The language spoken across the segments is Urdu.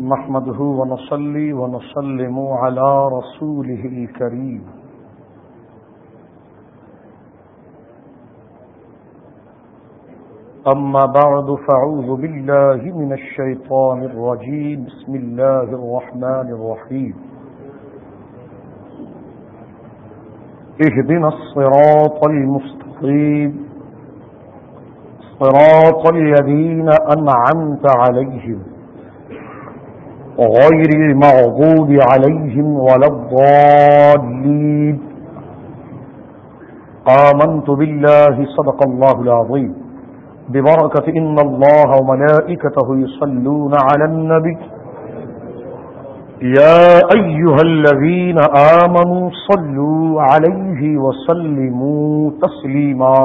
نحمده ونصلي ونسلم على رسوله الكريم. أما بعد فعوذ بالله من الشيطان الرجيم. بسم الله الرحمن الرحيم. اهدنا الصراط المستقيم. صراط الذين أنعمت عليهم. غير المغضوب عليهم ولا الضالين. آمنت بالله صدق الله العظيم. ببركة إن الله وملائكته يصلون على النبي. يا أيها الذين آمنوا صلوا عليه وسلموا تسليما.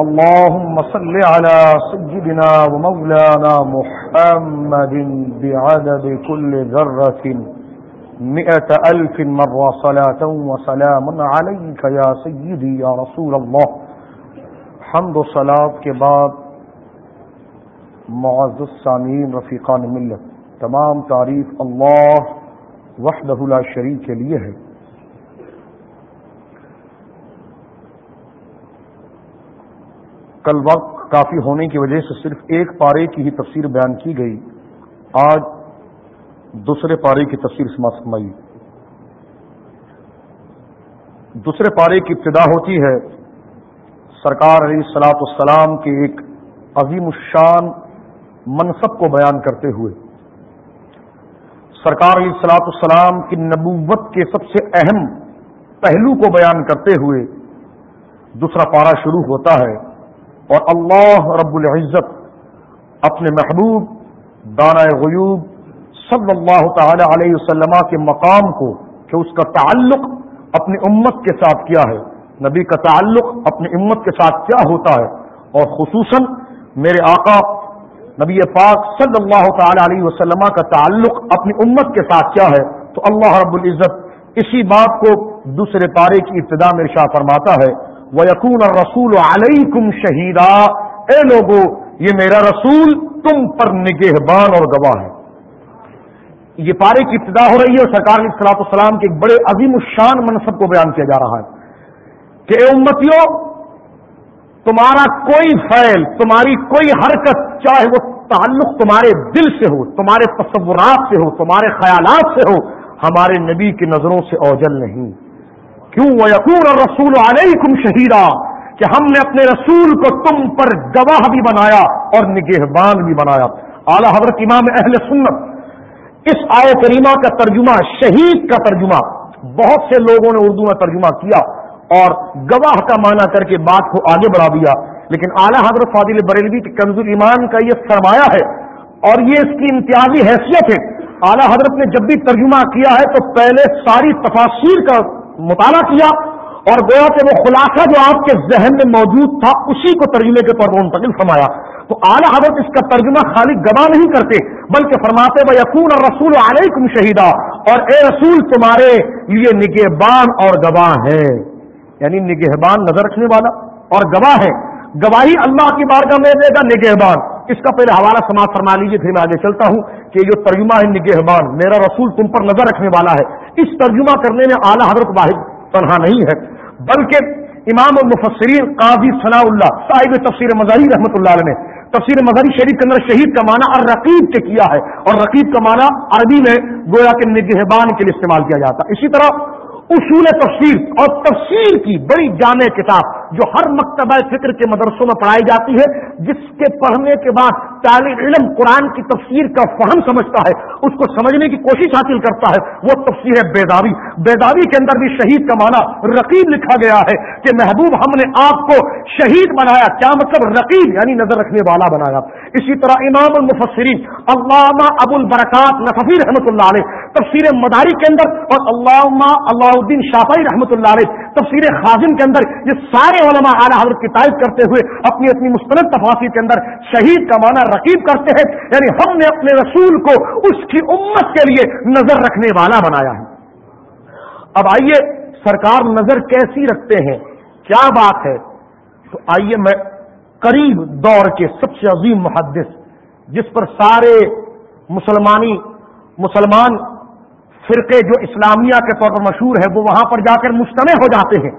اللهم صل على سيدنا ومولانا محمد بعدد كل ذرة مئة ألف مرة صلاة وسلام عليك يا سيدي يا رسول الله. حمد و صلاة کے بعد معزز سامین رفیقان ملت. تمام تعریف اللہ وحدہ لا شریک کے لیے ہے. کل وقت کافی ہونے کی وجہ سے صرف ایک پارے کی ہی تفسیر بیان کی گئی۔ آج دوسرے پارے کی تفسیر سماعت فرمائی دوسرے پارے کی ابتدا ہوتی ہے سرکار علیہ سلاط السلام کے ایک عظیم الشان منصب کو بیان کرتے ہوئے۔ سرکار علیہ سلاط السلام کی نبوت کے سب سے اہم پہلو کو بیان کرتے ہوئے دوسرا پارا شروع ہوتا ہے۔ اور اللہ رب العزت اپنے محبوب دانا غیوب صلی اللہ تعالی علیہ وسلم کے مقام کو، کہ اس کا تعلق اپنی امت کے ساتھ کیا ہے۔ نبی کا تعلق اپنی امت کے ساتھ کیا ہوتا ہے۔ اور خصوصاً میرے آقا نبی پاک صلی اللہ تعالی علیہ وسلم کا تعلق اپنی امت کے ساتھ کیا ہے۔ تو اللہ رب العزت اسی بات کو دوسرے پارے کی ابتدا میں شاہ فرماتا ہے۔ وہ یقون اور رسول شہیدا اے لوگو، یہ میرا رسول تم پر نگہبان اور گواہ ہے۔ یہ پارے کی ابتدا ہو رہی ہے اور سرکار علیہ السلاط السلام کے ایک بڑے عظیم الشان منصب کو بیان کیا جا رہا ہے کہ اے امتیوں تمہارا کوئی فعل، تمہاری کوئی حرکت، چاہے وہ تعلق تمہارے دل سے ہو، تمہارے تصورات سے ہو، تمہارے خیالات سے ہو، ہمارے نبی کی نظروں سے اوجل نہیں۔ کیوں وہ یقون اور رسول علیکم شہیدا کہ ہم نے اپنے رسول کو تم پر گواہ بھی بنایا اور نگہبان بھی بنایا۔ اعلی حضرت امام اہل سنت، اس آئے کریمہ کا ترجمہ، شہید کا ترجمہ، بہت سے لوگوں نے اردو میں ترجمہ کیا اور گواہ کا معنی کر کے بات کو آگے بڑھا دیا۔ لیکن اعلیٰ حضرت فاضل بریلوی کی کنز ایمان کا یہ سرمایہ ہے اور یہ اس کی امتیازی حیثیت ہے۔ اعلیٰ حضرت نے جب بھی ترجمہ کیا ہے تو پہلے ساری تفاصیر کا مطالعہ کیا اور گویا کہ وہ خلاصہ جو آپ کے ذہن میں موجود تھا اسی کو ترجمے کے طور پر منتقل فرمایا۔ تو اعلیٰ حضرت اس کا ترجمہ خالی گواہ نہیں کرتے، بلکہ فرماتے وہ یقون اور رسول علیکم شہیدہ اور اے رسول، تمہارے لیے نگہبان اور گواہ ہے یعنی نگہبان نظر رکھنے والا اور گواہ ہے۔ گواہی اللہ کی بار کا میں دے گا نگہبان۔ اس کا پہلے حوالہ سماعت فرما لیجیے پھر میں آگے چلتا ہوں کہ جو ترجمہ ہے نگہبان، میرا رسول تم پر نظر رکھنے والا ہے۔ اس ترجمہ کرنے میں اعلیٰ حضرت واحد تنہا نہیں ہے، بلکہ امام المفسرین قاضی ثناء اللہ صاحب تفسیر مظاہر رحمۃ اللہ علیہ نے، تفسیر مظہری شریف کے اندر شہید کا معنی اور رقیب کے کیا ہے، اور رقیب کا معنی عربی میں گویا کے نگہبان کے لیے استعمال کیا جاتا اسی طرح اصول تفسیر اور تفسیر کی بڑی جامع کتاب جو ہر مکتبہ فکر کے مدرسوں میں پڑھائی جاتی ہے، جس کے پڑھنے کے بعد طالب علم قرآن کی تفسیر کا فہم سمجھتا ہے، اس کو سمجھنے کی کوشش حاصل کرتا ہے، وہ تفسیر ہے بیداوی بیداوی کے اندر بھی شہید کا معنی رقیب لکھا گیا ہے کہ محبوب ہم نے آپ کو شہید بنایا۔ کیا مطلب رقیب؟ یعنی نظر رکھنے والا بنایا۔ اسی طرح امام المفسرین علامہ ابو البرکات نفی رحمۃ اللہ علیہ، تفسیر مداری کے اندر، اور علامہ اللہ الدین شافعی رحمۃ اللہ علیہ، تفسیر خازن کے اندر، یہ سارے علماء اعلیٰ حضرت کی تعریف کرتے ہوئے اپنی اپنی مستند تفاصر کے اندر شہید کا معنی رقیب کرتے ہیں یعنی ہم نے اپنے رسول کو اس کی امت کے لیے نظر رکھنے والا بنایا ہے۔ اب آئیے، سرکار نظر کیسی رکھتے ہیں؟ کیا بات ہے؟ تو آئیے میں قریب دور کے سب سے عظیم محدث، جس پر سارے مسلمانی، مسلمان فرقے جو اسلامیہ کے طور پر مشہور ہے وہ وہاں پر جا کر مجتمع ہو جاتے ہیں۔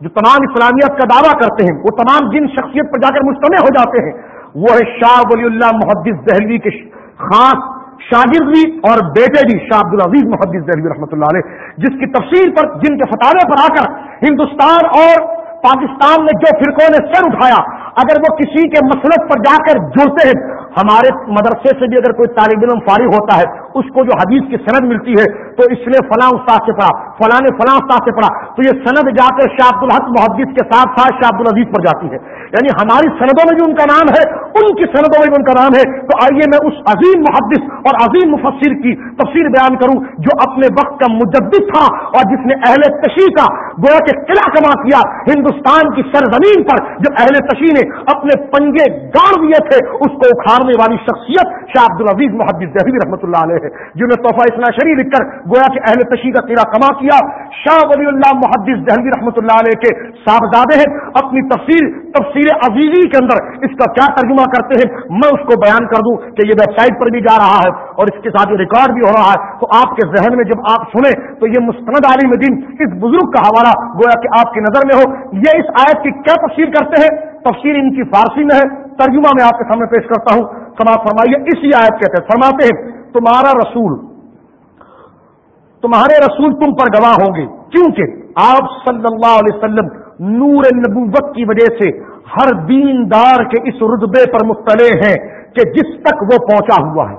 جو تمام اسلامیت کا دعویٰ کرتے ہیں، وہ تمام جن شخصیت پر جا کر مجتمع ہو جاتے ہیں، وہ ہے شاہ ولی اللہ محدث دہلوی کے خاص شاگرد بھی اور بیٹے بھی، شاہ عبد العزیز محدث دہلوی رحمۃ اللہ علیہ، جس کی تفصیل پر، جن کے فتارے پر آ کر ہندوستان اور پاکستان میں جو فرقوں نے سر اٹھایا، اگر وہ کسی کے مسلط پر جا کر جڑتے ہیں ہمارے مدرسے سے بھی اگر کوئی طالب علم فارغ ہوتا ہے، اس کو جو حدیث کی سند ملتی ہے، تو اس نے فلاں استاد سے پڑھا، فلاں نے فلاں استاد سے پڑھا، تو یہ سند جا کر شاہ عبد الحق محدث کے ساتھ ساتھ شاہ عبد العزیز پر جاتی ہے۔ یعنی ہماری سندوں میں بھی ان کا نام ہے، ان کی سندوں میں بھی ان کا نام ہے۔ تو آئیے میں اس عظیم محدث اور عظیم مفسر کی تفصیل بیان کروں، جو اپنے وقت کا مجدد تھا اور جس نے اہل تشیح کا گویا کے قلعہ کما کیا ہندوستان کی سرزمین پر، جو اہل تشیح نے اپنے پنجے گاڑ دیے تھے، اس کو اکھاڑ والی شخصیت شاہ عبد العزیز محدث دہبی رحمۃ اللہ علیہ ہے، جنہوں نے تحفہ اسلام شریف لکھ کر گویا کہ اہل تشیح کا تیرا کما کیا۔ شاہ ولی اللہ محدث دہلوی رحمۃ اللہ علیہ کے صاحبزادے ہیں۔ اپنی تفصیل تفصیل عزیزی کے اندر اس کا کیا ترجمہ کرتے ہیں، میں اس کو بیان کر دوں کہ یہ ویب سائٹ پر بھی جا رہا ہے اور اس کے ساتھ یہ ریکارڈ بھی ہو رہا ہے۔ تو آپ کے ذہن میں جب آپ سنیں تو یہ مستند عالم دین اس بزرگ کا حوالہ گویا کہ آپ کی نظر میں ہو۔ یہ اس آیت کی کیا تفصیل کرتے ہیں؟ تفصیل ان کی فارسی میں ہے، ترجمہ میں آپ کے سامنے پیش کرتا ہوں۔ فرمائیے اسی آیت کے تحت فرماتے ہیں، تمہارا رسول، تمہارے رسول تم پر گواہ ہوں گے۔ کیونکہ آپ صلی اللہ علیہ وسلم نور نبوت کی وجہ سے ہر دین دار کے اس رتبے پر مطلع ہیں کہ جس تک وہ پہنچا ہوا ہے۔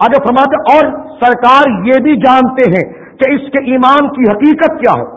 آگے فرماتے اور سرکار یہ بھی جانتے ہیں کہ اس کے ایمان کی حقیقت کیا ہے،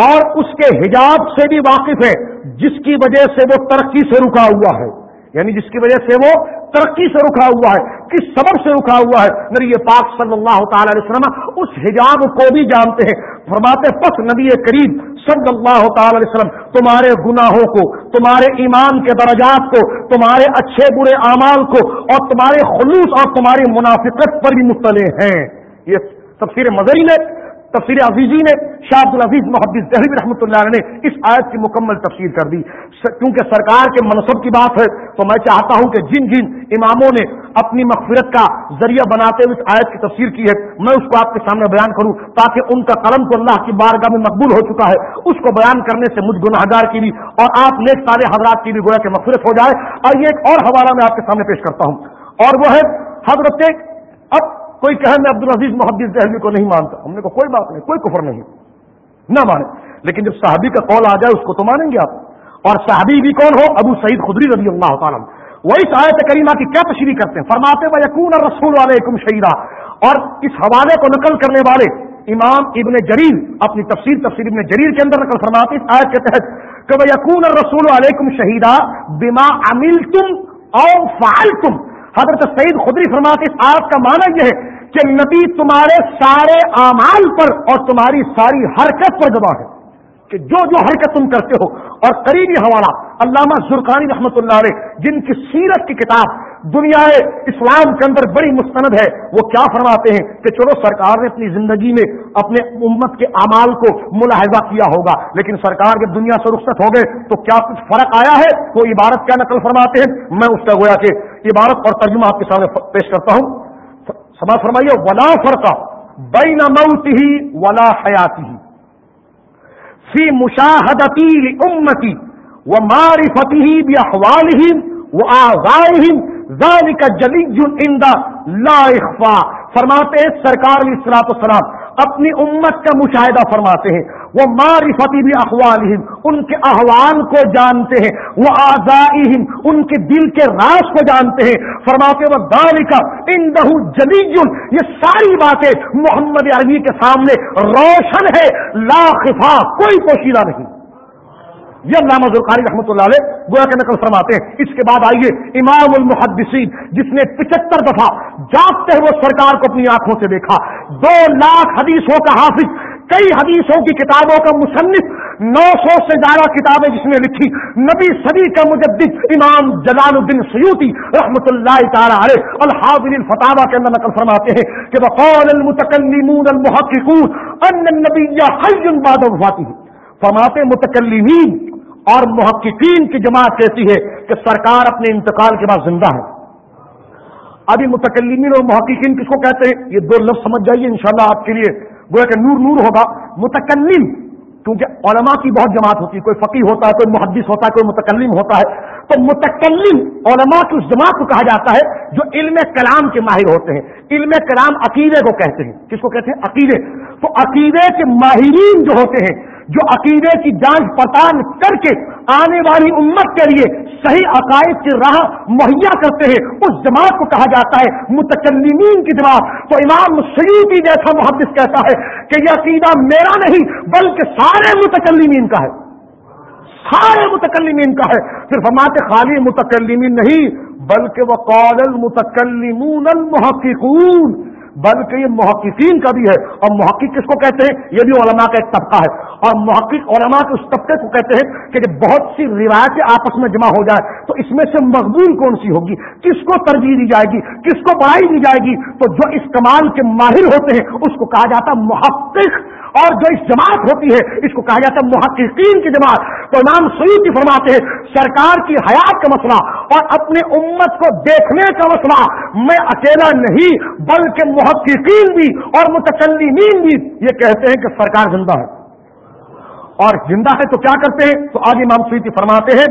اور اس کے حجاب سے بھی واقف ہے۔ جس کی وجہ سے وہ ترقی سے رکا ہوا ہے یعنی جس کی وجہ سے وہ ترقی سے رکا ہوا ہے، کس سبب سے رکا ہوا ہے؟ نبی پاک صلی اللہ تعالی علیہ وسلم اس حجاب کو بھی جانتے ہیں۔ فرماتے پس نبی کریم صلی اللہ تعالی علیہ وسلم تمہارے گناہوں کو، تمہارے ایمان کے درجات کو، تمہارے اچھے برے اعمال کو اور تمہارے خلوص اور تمہاری منافقت پر بھی مطلع ہیں۔ یہ تفسیر مظہری نے تفسیر عزیزی نے شاہ عبد العزیز محدث دہلی رحمۃ اللہ نے اس آیت کی مکمل تفسیر کر دی۔ کیونکہ سرکار کے منصب کی بات ہے، تو میں چاہتا ہوں کہ جن جن اماموں نے اپنی مغفرت کا ذریعہ بناتے ہوئے اس آیت کی تفسیر کی ہے، میں اس کو آپ کے سامنے بیان کروں تاکہ ان کا قلم تو اللہ کی بارگاہ میں مقبول ہو چکا ہے۔ اس کو بیان کرنے سے مجھ گناہ گار کی بھی اور آپ نیک سارے حضرات کی بھی گویا کہ مغفرت ہو جائے۔ اور یہ ایک اور حوالہ میں آپ کے سامنے پیش کرتا ہوں۔ اور وہ ہے حضرت کوئی کہے میں عبد العزیز محدث دہلوی کو نہیں مانتا۔ ہم نے کہا کوئی بات نہیں، کوئی کفر نہیں، نہ مانے۔ لیکن جب صحابی کا قول آ جائے، اس کو تو مانیں گے آپ۔ اور صحابی بھی کون ہو؟ ابو سعید خدری رضی اللہ تعالیٰ وہی سایت کریمہ کی کیا تشریح کرتے ہیں؟ فرماتے و یقون اور رسول علیکم شہیدہ اور اس حوالے کو نقل کرنے والے امام ابن جریر اپنی تفسیر تفسیر ابن جریر کے اندر نقل فرماتے اس آیت کے تحت کہ وہ یقون اور رسول علیکم شہیدہ بما امل تم او فعل تم حضرت سعید خدری فرماتے اس آیت کا معنی یہ ہے کہ نبی تمہارے سارے اعمال پر اور تمہاری ساری حرکت پر گواہ ہے کہ جو جو حرکت تم کرتے ہو۔ اور قریبی حوالہ علامہ زرقانی رحمۃ اللہ علیہ، جن کی سیرت کی کتاب دنیا اسلام کے اندر بڑی مستند ہے، وہ کیا فرماتے ہیں کہ چلو سرکار نے اپنی زندگی میں اپنے امت کے اعمال کو ملاحظہ کیا ہوگا، لیکن سرکار جب دنیا سے رخصت ہو گئے تو کیا کچھ فرق آیا ہے؟ وہ عبارت کیا نقل فرماتے ہیں، میں اس کا گویا کہ عبارت اور ترجمہ آپ کے سامنے پیش کرتا ہوں۔ سما فرمائیے، ولا فرقہ بین موت ہی ولا حیاتی ہی فی مشاہدتی امتی وہ معرفتی ہی بھی اخوال ہی وہ آغائ ذالک جلی اندا لا اخفا فرماتے سرکار علیہ السلام اپنی امت کا مشاہدہ فرماتے ہیں۔ وہ معرفتی بھی احوال ان کے احوال کو جانتے ہیں۔ وہ آزائی ان کے دل کے راز کو جانتے ہیں۔ فرماتے وہ دالکا ان دہو یہ ساری باتیں محمد عربی کے سامنے روشن ہے۔ لا خفا، کوئی پوشیدہ نہیں۔ یہ علامہ ذوالقاری رحمۃ اللہ علیہ گویا کے نقل فرماتے ہیں۔ اس کے بعد آئیے امام المحدثین، جس نے پچہتر دفعہ جاگتے ہوئے سرکار کو اپنی آنکھوں سے دیکھا۔ دو لاکھ حدیثوں کا حافظ، کئی حدیثوں کی کتابوں کا مصنف، نو سو سے زیادہ کتابیں جس نے لکھی۔ نبی صدی کا مجدد امام جلال الدین سیوتی رحمۃ اللہ تعالی علیہ الحاظ الفتاوا کے اندر نقل فرماتے ہیں کہ بقول المتکلمون المحققون ان النبی حی بعد وفاته۔ فرماتے متکلمین اور محققین کی جماعت کہتی ہے کہ سرکار اپنے انتقال کے بعد زندہ ہے۔ ابھی متکلمین اور محققین کس کو کہتے ہیں؟ یہ دو لفظ سمجھ جائیے انشاءاللہ آپ کے لیے۔ گویا کہ نور نور ہوگا۔ متکلم، کیونکہ علماء کی بہت جماعت ہوتی ہے۔ کوئی فقی ہوتا ہے، کوئی محدث ہوتا ہے، کوئی متکلم ہوتا ہے۔ تو متکلم علماء کی اس جماعت کو کہا جاتا ہے جو علم کلام کے ماہر ہوتے ہیں۔ علم کلام عقیدے کو کہتے ہیں۔ کس کو کہتے ہیں؟ عقیدے۔ تو عقیدے کے ماہرین جو ہوتے ہیں جو عقیدے کی جانچ پڑتال کر کے آنے والی امت کے لیے صحیح عقائد کی راہ مہیا کرتے ہیں، اس جماعت کو کہا جاتا ہے متکلمین کی جماعت۔ تو امام سیوتی جیسا محدث کہتا ہے کہ یہ عقیدہ میرا نہیں، بلکہ سارے متکلمین کا ہے۔ سارے متکلمین کا ہے۔ صرف ہمارے خالی متکلمین نہیں، بلکہ وہ قول المتکلمون المحققون، بلکہ یہ محققین کا بھی ہے۔ اور محقق کس کو کہتے ہیں؟ یہ بھی علماء کا ایک طبقہ ہے۔ اور محقق علماء کے اس طبقے کو کہتے ہیں کہ جب بہت سی روایتیں آپس میں جمع ہو جائے تو اس میں سے مقبول کون سی ہوگی؟ کس کو ترجیح دی جائے گی؟ کس کو بڑھائی دی جائے گی؟ تو جو اس کمال کے ماہر ہوتے ہیں اس کو کہا جاتا ہے محقق اور جو اس جماعت ہوتی ہے اس کو کہا جاتا ہے محققین کی جماعت۔ تو امام سعید کی فرماتے ہیں، سرکار کی حیات کا مسئلہ اور اپنے امت کو دیکھنے کا مسئلہ۔ میں اکیلا نہیں، بلکہ محققین بھی اور متکلمین بھی یہ کہتے ہیں کہ سرکار زندہ ہے۔ اور زندہ ہے تو کیا کرتے ہیں؟ تو آج امام سویتی فرماتے ہیں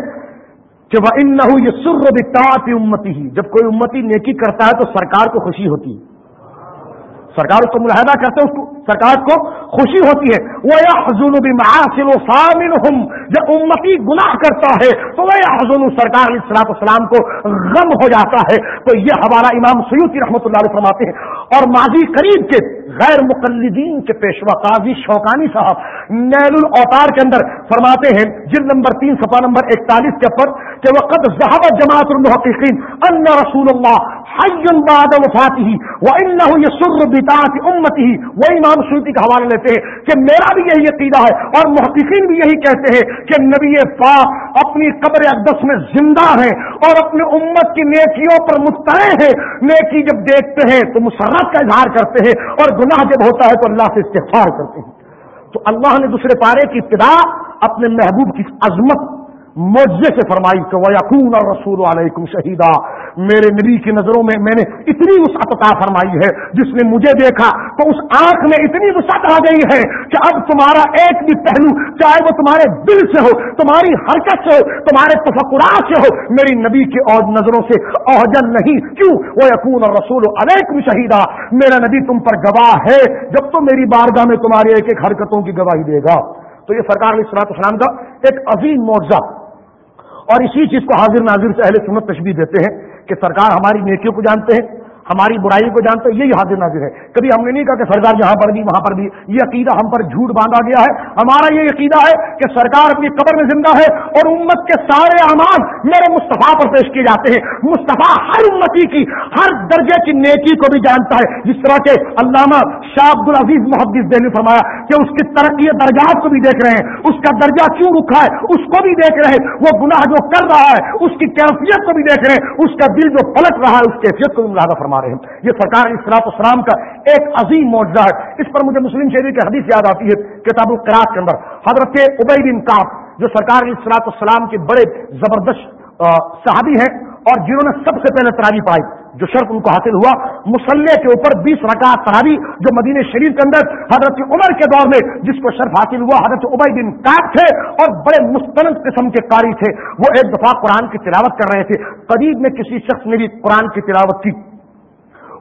کہ وہ ان نہ یہ سر امتی ہی جب کوئی امتی نیکی کرتا ہے تو سرکار کو خوشی ہوتی ہے۔ سرکار اس کو ملاحدہ کرتے ہیں سرکار کو خوشی ہوتی ہے۔ وہ یا حضول بھی و جب امتی گناہ کرتا ہے، تو وہ یا حضول سرکار علیہ السلاط السلام کو غم ہو جاتا ہے۔ تو یہ ہمارا امام سیوتی رحمۃ اللہ علیہ فرماتے ہیں۔ اور ماضی قریب کے غیر مقلدین کے پیشوا قاضی شوقانی صاحب نیل الاوتار کے اندر فرماتے ہیں، جلد نمبر تین سفا نمبر اکتالیس کے پر کہ وقت ذہبت جماعت المحققین ان رسول اللہ حی بعد وفاته وانه يسر بطاعت امته وہ امام سیوطی کا حوالہ لیتے ہیں کہ میرا بھی یہی عقیدہ ہے اور محققین بھی یہی کہتے ہیں کہ نبی پاک اپنی قبر اقدس میں زندہ ہیں اور اپنے امت کی نیکیوں پر مطلع ہیں۔ نیکی جب دیکھتے ہیں تو مسرت کا اظہار کرتے ہیں اور گناہ جب ہوتا ہے تو اللہ سے استغفار کرتے ہیں۔ تو اللہ نے دوسرے پارے کی ابتدا اپنے محبوب کی عظمت موجے سے فرمائی کہ وہ یقون اور رسول علیکم شہیدہ میرے نبی کی نظروں میں میں نے اتنی وسعت عطا فرمائی ہے جس نے مجھے دیکھا، تو اس آنکھ میں اتنی وسعت آ گئی ہے کہ اب تمہارا ایک بھی پہلو، چاہے وہ تمہارے دل سے ہو، تمہاری حرکت سے ہو، تمہارے تفکرات سے ہو، میری نبی کی اور نظروں سے اوجل نہیں۔ کیوں؟ وہ یقون اور رسول علیکم شہیدہ میرا نبی تم پر گواہ ہے جب تو میری بارگاہ میں تمہاری ایک ایک حرکتوں کی گواہی دے گا۔ تو یہ سرکار علیہ السلاط اسلام کا ایک عظیم معاوضہ اور اسی چیز کو حاضر ناظر سے اہل سنت تشبیح دیتے ہیں کہ سرکار ہماری نیکیوں کو جانتے ہیں ہماری برائی کو جانتے ہیں یہی حاضر ناظر ہے۔ کبھی ہم نے نہیں کہا کہ سرکار جہاں پر بھی وہاں پر بھی یہ عقیدہ ہم پر جھوٹ باندھا گیا ہے۔ ہمارا یہ عقیدہ ہے کہ سرکار اپنی قبر میں زندہ ہے اور امت کے سارے اعمال میرے مصطفیٰ پر پیش کیے جاتے ہیں۔ مصطفیٰ ہر امتی کی، ہر درجے کی نیکی کو بھی جانتا ہے۔ جس طرح کے علامہ شاہ عبد العزیز محدث دہلی فرمایا کہ اس کی ترقی درجات کو بھی دیکھ رہے ہیں۔ اس کا درجہ کیوں رکھا ہے؟ اس کو بھی دیکھ رہے ہیں۔ وہ گناہ جو کر رہا ہے، اس کی کیفیت کو بھی دیکھ رہے ہیں۔ اس کا دل جو پلٹ رہا ہے، اس کیفیت کو بھی ملاحظہ فرما فرما رہے ہیں یہ سرکار اصلاط اسلام کا ایک عظیم معجزہ ہے۔ اس پر مجھے مسلم شہری کی حدیث یاد آتی ہے، کتاب القراط کے اندر۔ حضرت ابئی بن کاپ جو سرکار اصلاط السلام کے بڑے زبردست صحابی ہیں، اور جنہوں نے سب سے پہلے تراوی پائی جو شرط ان کو حاصل ہوا۔ مسلح کے اوپر بیس رکعت تراوی جو مدینہ شریف کے اندر حضرت عمر کے دور میں جس کو شرف حاصل ہوا، حضرت ابئی بن کاپ تھے، اور بڑے مستند قسم کے قاری تھے۔ وہ ایک دفعہ قرآن کی تلاوت کر رہے تھے۔ قریب میں کسی شخص نے بھی قرآن کی تلاوت کی۔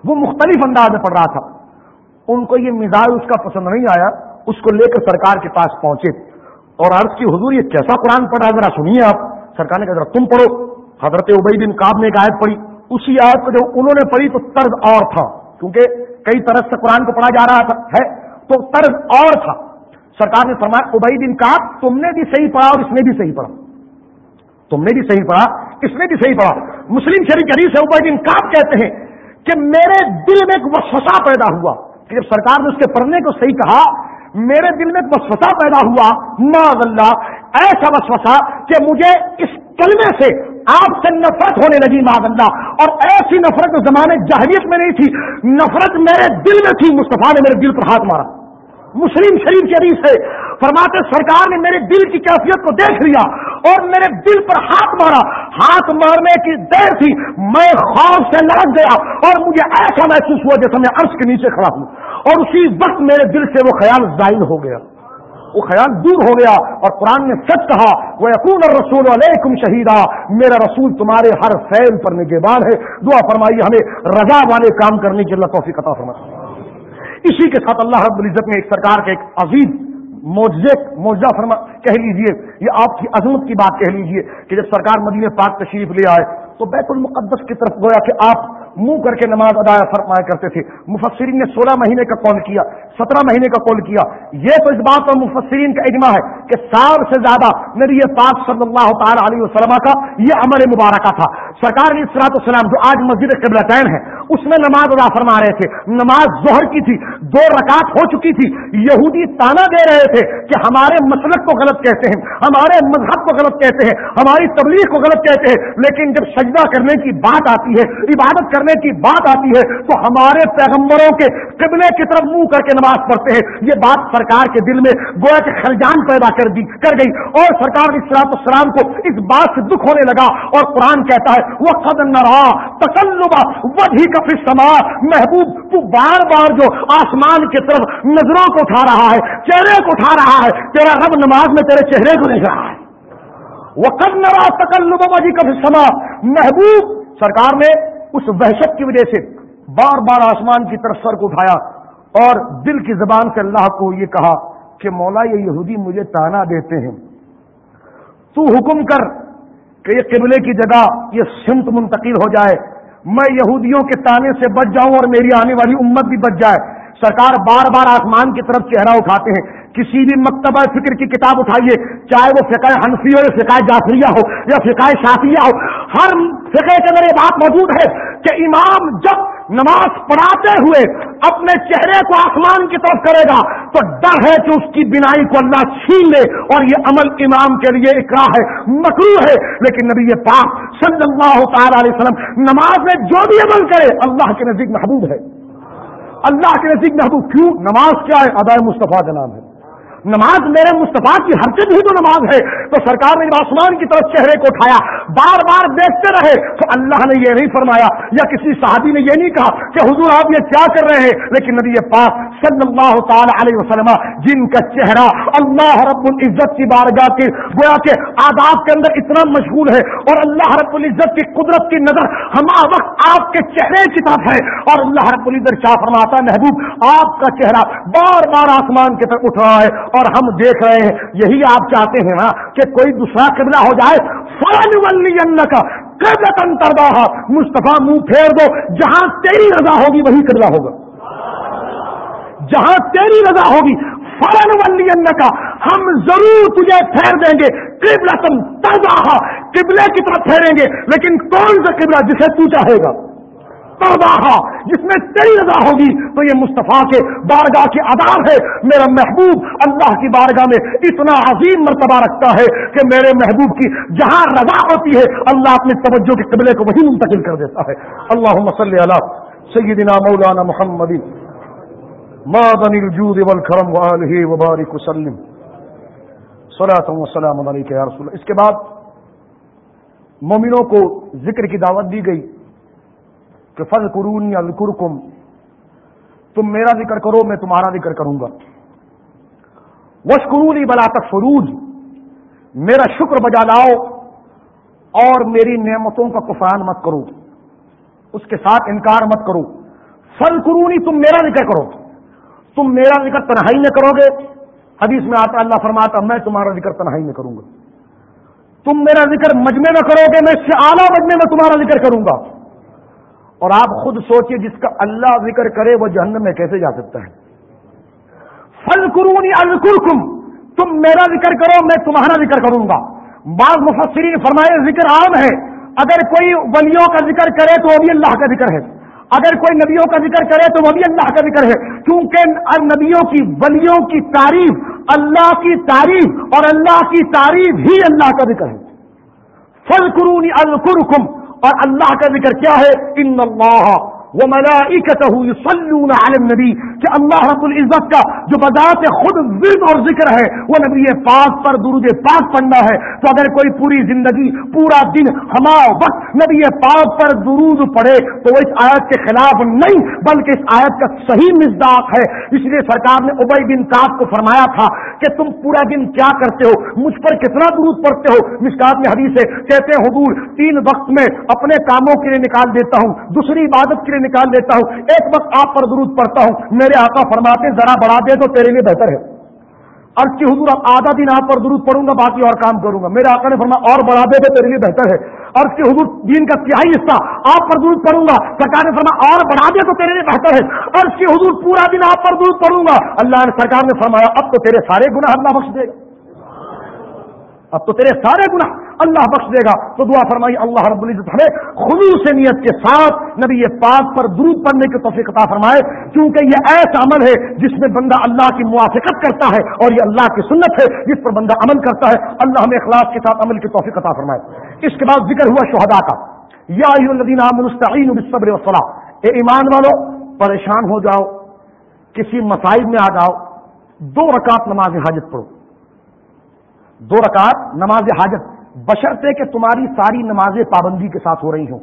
وہ مختلف انداز میں پڑھ رہا تھا۔ ان کو یہ مزاج اس کا پسند نہیں آیا، اس کو لے کر سرکار کے پاس پہنچے۔ اور عرض کی حضور، یہ کیسا قرآن پڑھا؟ ذرا سنیے آپ۔ سرکار نے کہا، ذرا تم پڑھو۔ حضرت ابئی بن کاب نے ایک آیت پڑھی۔ اسی آیت کو جب انہوں نے پڑھی تو طرز اور تھا۔ کیونکہ کئی طرح سے قرآن کو پڑھا جا رہا تھا، ہے۔ تو طرز اور تھا۔ سرکار نے فرمایا ابئی بن کاب تم نے بھی صحیح پڑھا اور اس نے بھی صحیح پڑھا۔ تم نے بھی صحیح پڑھا، اس نے بھی صحیح پڑھا۔ مسلم شریف حدیث سے ابئی بن کاب کہتے ہیں کہ میرے دل میں ایک وسوسا پیدا ہوا کہ جب سرکار نے اس کے پڑھنے کو صحیح کہا، میرے دل میں ایک وسوسا پیدا ہوا معذ اللہ ایسا وسوسا کہ مجھے اس کلمے سے آپ سے نفرت ہونے لگی معذ اللہ اور ایسی نفرت زمانے جاہلیت میں نہیں تھی، نفرت میرے دل میں تھی، مصطفیٰ نے میرے دل پر ہاتھ مارا۔ مسلم شریف کے حدیث ہے، فرماتے سرکار نے میرے دل کی کیفیت کو دیکھ لیا اور میرے دل پر ہاتھ مارا۔ ہاتھ مارنے کی دیر تھی، میں خوف سے لڑک گیا اور مجھے ایسا محسوس ہوا جیسے میں عرش کے نیچے کھڑا ہوں۔ اور اسی وقت میرے دل سے وہ خیال زائل ہو گیا۔ وہ خیال دور ہو گیا اور قرآن نے سچ کہا وہ یقون اور رسول علیکم شہیدہ میرا رسول تمہارے ہر فیل پر نگہبان ہے۔ دعا فرمائیے ہمیں رضا والے کام کرنے کی اللہ توفیق عطا فرمائے۔ اسی کے ساتھ اللہ رب العزت نے ایک سرکار کے ایک عظیم موجے معجزہ فرما کہہ لیجیے، یہ آپ کی عظمت کی بات کہہ لیجیے کہ جب سرکار مدینہ پاک تشریف لے آئے تو بیت المقدس کی طرف گویا کہ آپ منہ کر کے نماز ادا فرمایا کرتے تھے۔ مفسرین نے سولہ مہینے کا کون کیا سترہ مہینے کا کال کیا۔ یہ تو اس بات پر مفسرین کا اجماع ہے کہ سال سے زیادہ نبی پاک صلی اللہ تعالی علیہ وسلم کا یہ عمل مبارکہ تھا۔ سرکار علیہ السلاط السلام جو آج مسجد قبل تعین ہے، اس میں نماز ادا فرما رہے تھے۔ نماز ظہر کی تھی، دو رکعت ہو چکی تھی۔ یہودی تانا دے رہے تھے کہ ہمارے مسلک کو غلط کہتے ہیں، ہمارے مذہب کو غلط کہتے ہیں، ہماری تبلیغ کو غلط کہتے ہیں۔ لیکن جب سجدہ کرنے کی بات آتی ہے، عبادت کرنے کی بات آتی ہے، تو ہمارے پیغمبروں کے قبلے کی طرف منہ کر کے نماز نماز پڑھتے ہیں۔ یہ بات سرکار کے دل میں گویا کے خلجان پیدا کر دی، کر گئی۔ اور سرکار اسلام السلام کو اس بات سے دکھ ہونے لگا اور قرآن کہتا ہے وہ قدم نہ رہا تکلبا وہی کفی سما محبوب، تو بار بار جو آسمان کی طرف نظروں کو اٹھا رہا ہے، چہرے کو اٹھا رہا ہے، تیرا رب نماز میں تیرے چہرے کو دیکھ رہا ہے۔ وہ کب نرا تکلبا جی کفی سما محبوب، سرکار نے اس وحشت کی وجہ سے بار بار آسمان کی طرف سر کو اٹھایا۔ اور دل کی زبان سے اللہ کو یہ کہا کہ مولا یہ یہودی مجھے تانا دیتے ہیں۔ تو حکم کر کہ یہ قبلے کی جگہ یہ سمت منتقل ہو جائے۔ میں یہودیوں کے تانے سے بچ جاؤں اور میری آنے والی امت بھی بچ جائے۔ سرکار بار بار آسمان کی طرف چہرہ اٹھاتے ہیں۔ کسی بھی مکتبہ فکر کی کتاب اٹھائیے، چاہے وہ فقہ حنفی ہو یا فقہ جعفریہ ہو یا فقہ شافیہ ہو، ہر فقہ کے اندر یہ بات موجود ہے کہ امام جب نماز پڑھاتے ہوئے اپنے چہرے کو آسمان کی طرف کرے گا، تو ڈر ہے کہ اس کی بینائی کو اللہ چھین لے اور یہ عمل امام کے لیے اکرا ہے مکرو ہے۔ لیکن نبی یہ پاک صلی اللہ تعالی علیہ وسلم نماز میں جو بھی عمل کرے، اللہ کے نزدیک محبوب ہے۔ اللہ کے نزدیک محبوب۔ کیوں؟ نماز کیا ہے؟ ادائے مصطفیٰ کا نام ہے۔ نماز میرے مصطفیٰ کی ہر چیز ہی تو نماز ہے۔ تو سرکار نے آسمان کی طرف چہرے کو اٹھایا، بار بار دیکھتے رہے، تو اللہ نے یہ نہیں فرمایا یا کسی صحابی نے یہ نہیں کہا کہ حضور آپ یہ کیا کر رہے ہیں، لیکن نبی پاک صلی اللہ تعالی علیہ وسلم جن کا چہرہ اللہ رب العزت کی بارگاہ کے، گویا کے آداب کے اندر اتنا مشغول ہے، اور اللہ رب العزت کی قدرت کی نظر ہما وقت آپ کے چہرے کی طرف ہے۔ اور اللہ رب العزت کیا فرماتا محبوب، آپ کا چہرہ بار بار آسمان کی طرف اٹھ رہا ہے اور ہم دیکھ رہے ہیں، یہی آپ چاہتے ہیں نا کہ کوئی دوسرا قبلہ ہو جائے فن ولی کا قبل مصطفیٰ منہ پھیر دو، جہاں تیری رضا ہوگی وہی قبلہ ہوگا۔ جہاں تیری رضا ہوگی فن ولی کا ہم ضرور تجھے پھیر دیں گے۔ قبلہ تم تردا قبلے کی طرف پھیریں گے، لیکن کون سا قبلہ جسے تو چاہے گا؟ جس میں تیری رضا ہوگی، تو یہ مصطفیٰ کے بارگاہ کی آداب ہے۔ میرا محبوب اللہ کی بارگاہ میں اتنا عظیم مرتبہ رکھتا ہے کہ میرے محبوب کی جہاں رضا ہوتی ہے، اللہ اپنی توجہ کے قبلے کو وہی منتقل کر دیتا ہے۔ اللہ مسلی اللہ سیدنا مولانا محمد مادن الجود والکرم وآلہ وبارک وسلم۔ صلاة وسلام علیکہ یا رسول اس کے بعد مومنوں کو ذکر کی دعوت دی گئی۔ کہ فض قرون یا تم میرا ذکر کرو، میں تمہارا ذکر کروں گا۔ وشکرونی بلا تک فروج میرا شکر بجا لاؤ اور میری نعمتوں کا کفران مت کرو۔ اس کے ساتھ انکار مت کرو۔ فل قرونی تم میرا ذکر کرو۔ تم میرا ذکر تنہائی میں کرو گے۔ حدیث میں آتا اللہ فرماتا، میں تمہارا ذکر تنہائی میں کروں گا۔ تم میرا ذکر مجمے میں کرو گے، میں اس سے اعلیٰ مجمے میں تمہارا ذکر کروں گا۔ اور آپ خود سوچئے جس کا اللہ ذکر کرے وہ جہنم میں کیسے جا سکتا ہے؟ فل قرونی الکرکم تم میرا ذکر کرو، میں تمہارا ذکر کروں گا۔ بعض مفسرین فرمائے، ذکر عام ہے۔ اگر کوئی ولیوں کا ذکر کرے تو وہ بھی اللہ کا ذکر ہے۔ اگر کوئی نبیوں کا ذکر کرے تو وہ بھی اللہ کا ذکر ہے۔ کیونکہ نبیوں کی ولیوں کی تعریف اللہ کی تعریف اور اللہ کی تعریف ہی اللہ کا ذکر ہے۔ فل قرونی الکرکم اور اللہ کا ذکر کیا ہے؟ ان اللہ وہ يصلون على النبی، کہ اللہ رب العزت کا جو بذات خود ورد اور ذکر ہے، وہ نبی پاک پر، درود پاک پڑھنا ہے۔ تو اگر کوئی پوری زندگی، پورا دن ہما وقت نبی پاک پر درود پڑھے، تو وہ اس آیت کے خلاف نہیں، بلکہ اس آیت کا صحیح مزداق ہے۔ اس لیے سرکار نے ابئی بن کاپ کو فرمایا تھا کہ تم پورا دن کیا کرتے ہو؟ مجھ پر کتنا درود پڑھتے ہو؟ مسکات میں حدیث ہے، کہتے ہیں، حضور، تین وقت میں اپنے کاموں کے لیے نکال دیتا ہوں، دوسری عبادت کے لیے نکال دیتا ہوں، ایک وقت آپ پر درود پڑھتا ہوں، میرے آقا فرماتے ذرا بڑھا دے تو تیرے لیے بہتر ہے۔ اور کی حضور، اب آدھا دن آپ پر درود پڑوں گا، باقی اور کام کروں گا۔ میرے آقا نے فرمایا، اور بڑھا دے تو تیرے لیے بہتر ہے۔ اور کی حضور، دین کا تہائی حصہ آپ پر درود پڑوں گا۔ سرکار نے فرمایا، اور بڑھا دے تو تیرے لیے بہتر ہے۔ اور کی حضور، پورا دن آپ پر درود پڑوں گا۔ اللہ نے سرکار نے فرمایا، اب تو تیرے سارے گناہ اللہ بخش دے گا۔ اب تو تیرے سارے گناہ اللہ بخش دے گا۔ تو دعا فرمائی، اللہ رب العزت ہمیں خلوص نیت کے ساتھ نبی یہ پاک پر درود پڑھنے کی توفیق عطا فرمائے۔ کیونکہ یہ ایسا عمل ہے جس میں بندہ اللہ کی موافقت کرتا ہے اور یہ اللہ کی سنت ہے جس پر بندہ عمل کرتا ہے۔ اللہ ہمیں اخلاص کے ساتھ عمل کی توفیق عطا فرمائے۔ اس کے بعد ذکر ہوا شہدا کا۔ یا الدین مستعین صبر وصلاح اے ایمان والو، پریشان ہو جاؤ، کسی مسائل میں آ جاؤ۔ دو رکعت نماز حاجت پڑھو۔ دو رکعت نماز حاجت۔ بشرطے کہ تمہاری ساری نمازیں پابندی کے ساتھ ہو رہی ہوں۔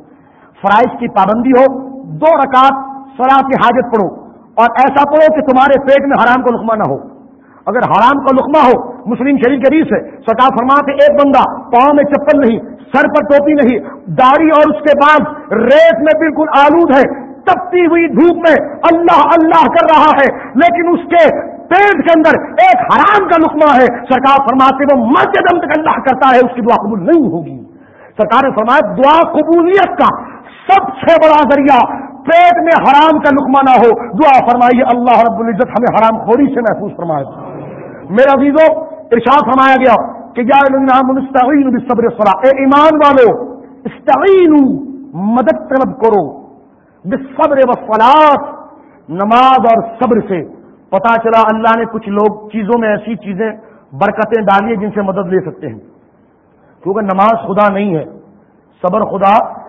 فرائض کی پابندی ہو، دو رکعت سرا کی حاجت پڑھو۔ اور ایسا پڑھو کہ تمہارے پیٹ میں حرام کا لقمہ نہ ہو۔ اگر حرام کا لقمہ ہو، مسلم شریف کے ریس ہے، سرکار فرما کے ایک بندہ پاؤں میں چپل نہیں، سر پر ٹوپی نہیں، داڑھی اور اس کے بعد ریت میں بالکل آلود ہے، تپتی ہوئی دھوپ میں اللہ اللہ کر رہا ہے، لیکن اس کے پیٹ کے اندر ایک حرام کا لقمہ ہے۔ سرکار فرماتے وہ مسجد تک اللہ کرتا ہے، اس کی دعا قبول نہیں ہوگی۔ سرکار نے فرمایا، دعا قبولیت کا سب سے بڑا ذریعہ پیٹ میں حرام کا لقمہ نہ ہو۔ دعا فرمائیے، اللہ رب العزت ہمیں حرام خوری سے محفوظ فرمائے۔ میرا عزیزو ارشاد فرمایا گیا کہ صبر اے ایمان والو استعین مدد طلب کرو۔ صبر نماز اور صبر سے۔ پتا چلا اللہ نے کچھ لوگ چیزوں میں ایسی چیزیں، برکتیں ڈالی جن سے مدد لے سکتے ہیں۔ کیونکہ نماز خدا نہیں ہے، صبر خدا۔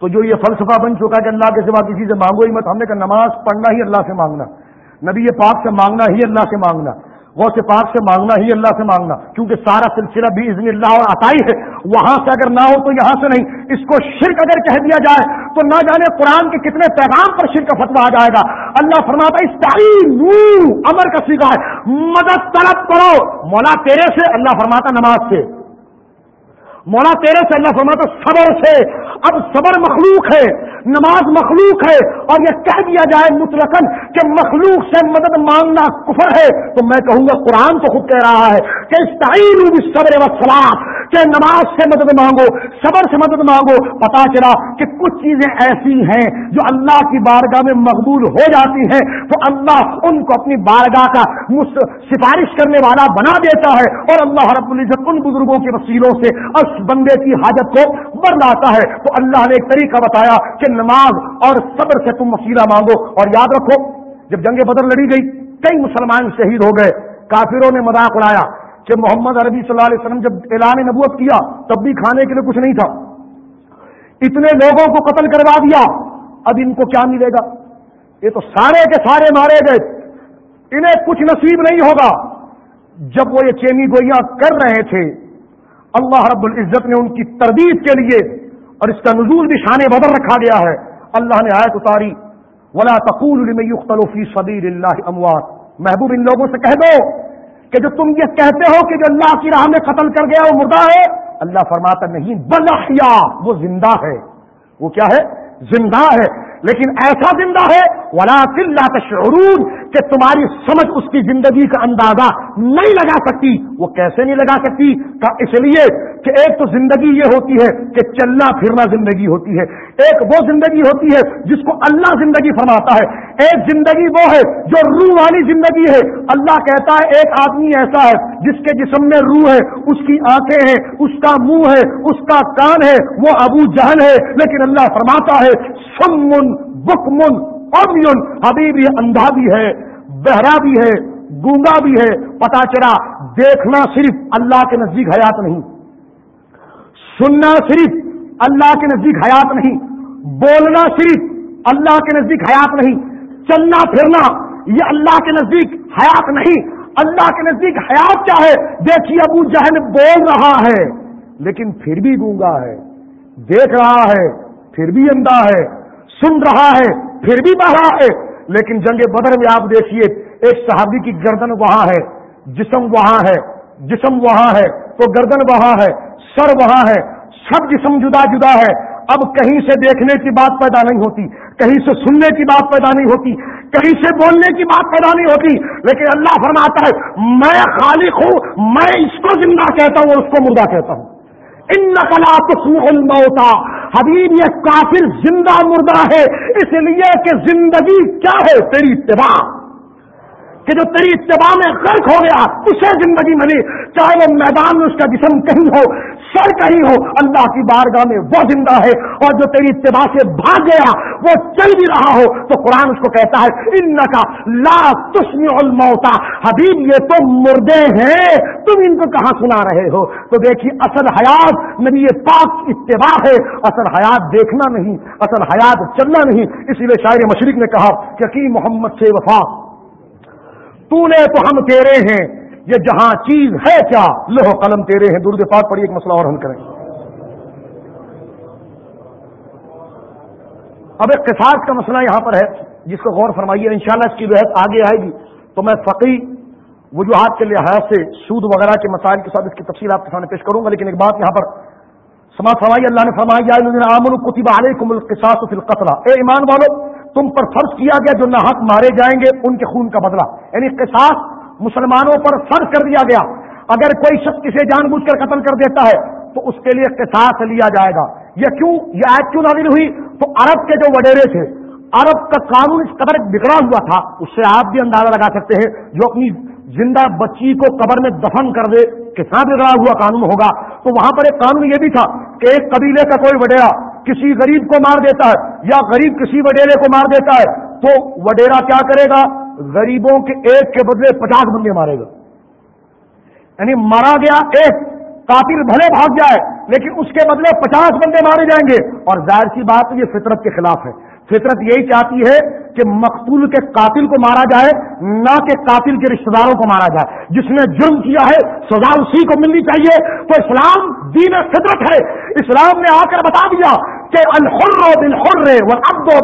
تو جو یہ فلسفہ بن چکا کہ اللہ کے سوا کسی سے مانگو ہی مت، ہم نے کہا نماز پڑھنا ہی اللہ سے مانگنا، نبی یہ پاک سے مانگنا ہی اللہ سے مانگنا۔ غوث پاک سے مانگنا ہی اللہ سے مانگنا، کیونکہ سارا سلسلہ بھی اذن اللہ اور عطائی ہے۔ وہاں سے اگر نہ ہو تو یہاں سے نہیں۔ اس کو شرک اگر کہہ دیا جائے تو نہ جانے قرآن کے کتنے پیغام پر شرک کا فتوا آ جائے گا۔ اللہ فرماتا ہے امر کا سیکھا ہے مدد طلب کرو۔ مولا تیرے سے اللہ فرماتا نماز سے۔ مولا تیرے سے اللہ فرماتا صبر سے۔ اب صبر مخلوق ہے، نماز مخلوق ہے، اور یہ کہہ دیا جائے مطلقاً کہ مخلوق سے مدد مانگنا کفر ہے۔ تو میں کہوں گا قرآن تو خود کہہ رہا ہے کہ صبر و سلام کہ نماز سے مدد مانگو، صبر سے مدد مانگو، پتا چلا کہ کچھ چیزیں ایسی ہیں جو اللہ کی بارگاہ میں مقبول ہو جاتی ہیں، تو اللہ ان کو اپنی بارگاہ کا سفارش کرنے والا بنا دیتا ہے اور اللہ رب العزت ان بزرگوں کے وسیلوں سے اس بندے کی حاجت کو بر لاتا ہے۔ تو اللہ نے ایک طریقہ بتایا کہ نماز اور صبر سے تم وسیلہ مانگو۔ اور یاد رکھو، جب جنگ بدر لڑی گئی، کئی مسلمان شہید ہو گئے، کافروں نے مذاق اڑایا۔ کہ محمد عربی صلی اللہ علیہ وسلم جب اعلان نبوت کیا تب بھی کھانے کے لیے کچھ نہیں تھا۔ اتنے لوگوں کو قتل کروا دیا، اب ان کو کیا ملے گا؟ یہ تو سارے کے سارے مارے گئے۔ انہیں کچھ نصیب نہیں ہوگا۔ جب وہ یہ چینی گوئیاں کر رہے تھے، اللہ رب العزت نے ان کی تردید کے لیے اور اس کا نزول بھی شان بدر رکھا گیا ہے۔ اللہ نے آیت اتاری، ولا تقول لمن يقتل في سبيل الله اموات محبوب ان لوگوں سے کہہ دو۔ کہ جو تم یہ کہتے ہو کہ جو اللہ کی راہ میں قتل کر گیا وہ مردہ ہے، اللہ فرماتا نہیں بلحیا وہ زندہ ہے۔ وہ کیا ہے؟ زندہ ہے۔ لیکن ایسا زندہ ہے ولا تشعرون، کہ تمہاری سمجھ اس کی زندگی کا اندازہ نہیں لگا سکتی۔ وہ کیسے نہیں لگا سکتی؟ اس لیے کہ ایک تو زندگی یہ ہوتی ہے کہ چلنا پھرنا زندگی ہوتی ہے۔ ایک وہ زندگی ہوتی ہے جس کو اللہ زندگی فرماتا ہے۔ ایک زندگی وہ ہے جو روح والی زندگی ہے۔ اللہ کہتا ہے ایک آدمی ایسا ہے جس کے جسم میں روح ہے، اس کی آنکھیں ہیں، اس کا منہ ہے، اس کا کان ہے، وہ ابو جہل ہے۔ لیکن اللہ فرماتا ہے، سمن، بکمن امین حبیب یہ اندھا بھی ہے، بہرا بھی ہے، گونگا بھی ہے۔ پتا چلا، دیکھنا صرف اللہ کے نزدیک حیات نہیں۔ سننا صرف اللہ کے نزدیک حیات نہیں، بولنا صرف اللہ کے نزدیک حیات نہیں، چلنا پھرنا یہ اللہ کے نزدیک حیات نہیں۔ اللہ کے نزدیک حیات کیا ہے؟ دیکھیے ابو جہن بول رہا ہے، لیکن پھر بھی گونگا ہے۔ دیکھ رہا ہے، پھر بھی اندھا ہے۔ سن رہا ہے، پھر بھی بہ رہا ہے۔ لیکن جنگ بدر میں آپ دیکھیے، ایک صحابی کی گردن وہاں ہے، جسم وہاں ہے، جسم وہاں ہے تو گردن وہاں ہے۔ سر وہاں ہے، سب جسم جدا جدا ہے۔ اب کہیں سے دیکھنے کی بات پیدا نہیں ہوتی، کہیں سے سننے کی بات پیدا نہیں ہوتی، کہیں سے بولنے کی بات پیدا نہیں ہوتی۔ لیکن اللہ فرماتا ہے، میں خالق ہوں، میں اس کو زندہ کہتا ہوں اور اس کو مردہ کہتا ہوں۔ ان نقلا کسم حبیب، یہ کافر زندہ مردہ ہے، اس لیے کہ زندگی کیا ہے؟ تیری اتباع۔ کہ جو تیری اتباع میں غرق ہو گیا، اسے زندگی ملی۔ چاہے وہ میدان میں اس کا جسم کہیں ہو سر کہیں ہو، اللہ کی بارگاہ میں وہ زندہ ہے اور جو تیری اتباع سے بھاگ گیا، وہ چل بھی رہا ہو۔ تو قرآن اس کو کہتا ہے ان کا لا تسمی الموتا حبیب، یہ تو مردے ہیں۔ تم ان کو کہاں سنا رہے ہو؟ تو دیکھیے، اصل حیات نبی یہ پاک اتباع ہے۔ اصل حیات دیکھنا نہیں، اصل حیات چلنا نہیں۔ اسی لیے شاعر مشرق نے کہا کہ کی محمد سے وفا تو نے تو ہم تیرے ہیں یہ جہاں چیز ہے کیا؟ لوہ قلم تیرے ہیں درد پاک پڑی ایک مسئلہ اور حل کریں اب ایک قصاص کا مسئلہ یہاں پر ہے، جس کو غور فرمائیے، انشاءاللہ اس کی بحث آگے آئے گی۔ تو میں فقی وجوہات کے لحاظ سے سود وغیرہ کے مسائل کے ساتھ اس کی تفصیل آپ کے سامنے پیش کروں گا، لیکن ایک بات یہاں پر سماج فرمائی، اللہ نے فرمایا عامر کتب علیکم القصاص فی القتل۔ اے ایمان والو، تم پر فرض کیا گیا، جو ناحق مارے جائیں گے، ان کے خون کا بدلہ۔ یعنی قصاص مسلمانوں پر فرض کر دیا گیا۔ اگر کوئی شخص کسی جان بوجھ کر قتل کر دیتا ہے، تو اس کے لیے قصاص لیا جائے گا۔ یہ کیوں؟ یہ آج کیوں نازل ہوئی؟ تو عرب کے جو وڈیرے تھے، عرب کا قانون اس قدر بگڑا ہوا تھا، اس سے آپ بھی اندازہ لگا سکتے ہیں، جو اپنی زندہ بچی کو قبر میں دفن کر دے کتنا بگڑا ہوا قانون ہوگا۔ تو وہاں پر ایک قانون یہ بھی تھا کہ ایک قبیلے کا کوئی وڈیرا کسی غریب کو مار دیتا ہے، یا غریب کسی وڈیرے کو مار دیتا ہے، تو وڈیرا کیا کرے گا؟ غریبوں کے ایک کے بدلے پچاس بندے مارے گا۔ یعنی مارا گیا ایک قاتل بھلے بھاگ جائے، لیکن اس کے بدلے پچاس بندے مارے جائیں گے۔ اور ظاہر سی بات، یہ فطرت کے خلاف ہے۔ فطرت یہی چاہتی ہے کہ مقتول کے قاتل کو مارا جائے، نہ کہ قاتل کے رشتہ داروں کو مارا جائے۔ جس نے جرم کیا ہے، سزا اسی کو ملنی چاہیے۔ تو اسلام دین فطرت ہے۔ اسلام نے آ کر بتا دیا کہ الحر بل حر و ابد و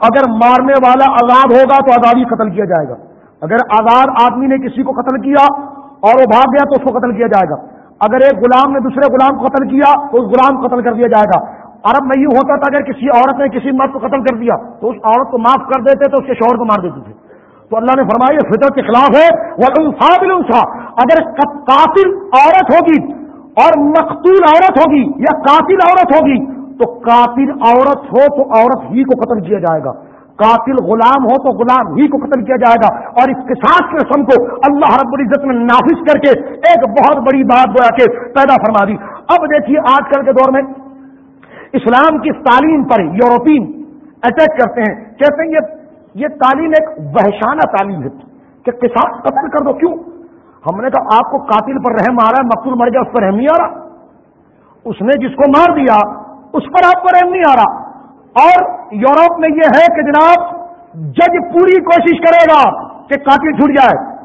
اگر مارنے والا آزاد ہوگا تو آزادی قتل کیا جائے گا۔ اگر آزاد آدمی نے کسی کو قتل کیا اور وہ بھاگ گیا تو اس کو قتل کیا جائے گا۔ اگر ایک غلام نے دوسرے غلام کو قتل کیا تو اس غلام کو قتل کر دیا جائے گا۔ عرب میں یوں ہوتا تھا اگر کسی عورت نے کسی مرد کو قتل کر دیا تو اس عورت کو معاف کر دیتے تو اس کے شوہر کو مار دیتے تھے۔ تو اللہ نے فرمایا فطرت کے خلاف ہے۔ وہ انصا اگر قاتل عورت ہوگی اور مقتول عورت ہوگی یا قاتل عورت ہوگی تو قاتل عورت ہو تو عورت ہی کو قتل کیا جائے گا۔ قاتل غلام ہو تو غلام ہی کو قتل کیا جائے گا۔ اور اس کے ساتھ رسم کو اللہ رب العزت نے نافذ کر کے ایک بہت بڑی بات بولا کے پیدا فرما دی۔ اب دیکھیے آج کل کے دور میں اسلام کی تعلیم پر یورپین اٹیک کرتے ہیں۔ کہتے ہیں یہ یہ تعلیم ایک وحشانہ تعلیم ہے کہ کسان قتل کر دو۔ کیوں؟ ہم نے کہا آپ کو قاتل پر رحم آ رہا ہے، مقتول مر گیا، اس پر رحم نہیں آ رہا۔ اس نے جس کو مار دیا اس پر آپ کو رحم نہیں آ رہا۔ اور یورپ میں یہ ہے کہ جناب، جج پوری کوشش کرے گا کہ قاتل چھوٹ جائے۔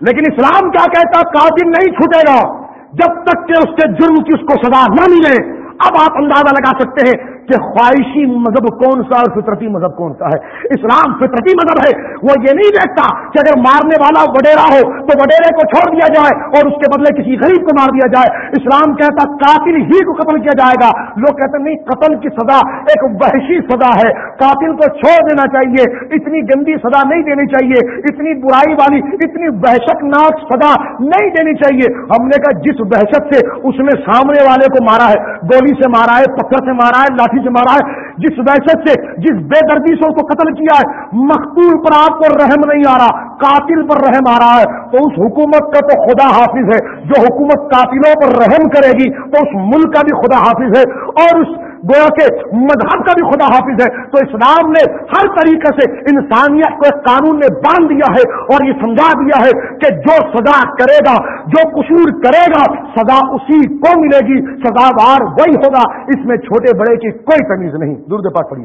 لیکن اسلام کیا کہتا، قاتل نہیں چھوٹے گا۔ جب تک کہ اس کے جرم کی اس کو سزا نہ ملے، اب آپ اندازہ لگا سکتے ہیں کہ خواہشی مذہب کون سا اور فطرتی مذہب کون سا ہے؟ اسلام فطرتی مذہب ہے۔ وہ یہ نہیں دیکھتا کہ اگر مارنے والا وڈیرا ہو تو وڈیرے کو چھوڑ دیا جائے اور اس کے بدلے کسی غریب کو مار دیا جائے۔ اسلام کہتا قاتل ہی کو قتل کیا جائے گا۔ لوگ کہتے نہیں، قتل کی سزا ایک وحشی سزا ہے۔ قاتل کو چھوڑ دینا چاہیے۔ اتنی گندی سزا نہیں دینی چاہیے۔ اتنی برائی والی، اتنی وحشت ناک سزا نہیں دینی چاہیے۔ ہم نے کہا جس وحشت سے اس نے سامنے والے کو مارا ہے، گولی سے مارا ہے، پتھر سے مارا ہے، لاٹھی سے مارا ہے، جس وحشت سے، جس بے دردی سے اس کو قتل کیا ہے، مقتول پر آپ کو رحم نہیں آ رہا، قاتل پر رحم آ رہا ہے، تو اس حکومت کا تو خدا حافظ ہے، جو حکومت قاتلوں پر رحم کرے گی، تو اس ملک کا بھی خدا حافظ ہے، اور اس گویا کہ مذہب کا بھی خدا حافظ ہے، تو اسلام نے ہر طریقے سے انسانیت کو ایک قانون نے باندھ دیا ہے اور یہ سمجھا دیا ہے کہ جو سزا کرے گا، جو قصور کرے گا، سزا اسی کو ملے گی سزا وار وہی ہوگا۔ اس میں چھوٹے بڑے کی کوئی تمیز نہیں۔ دور پاس پڑی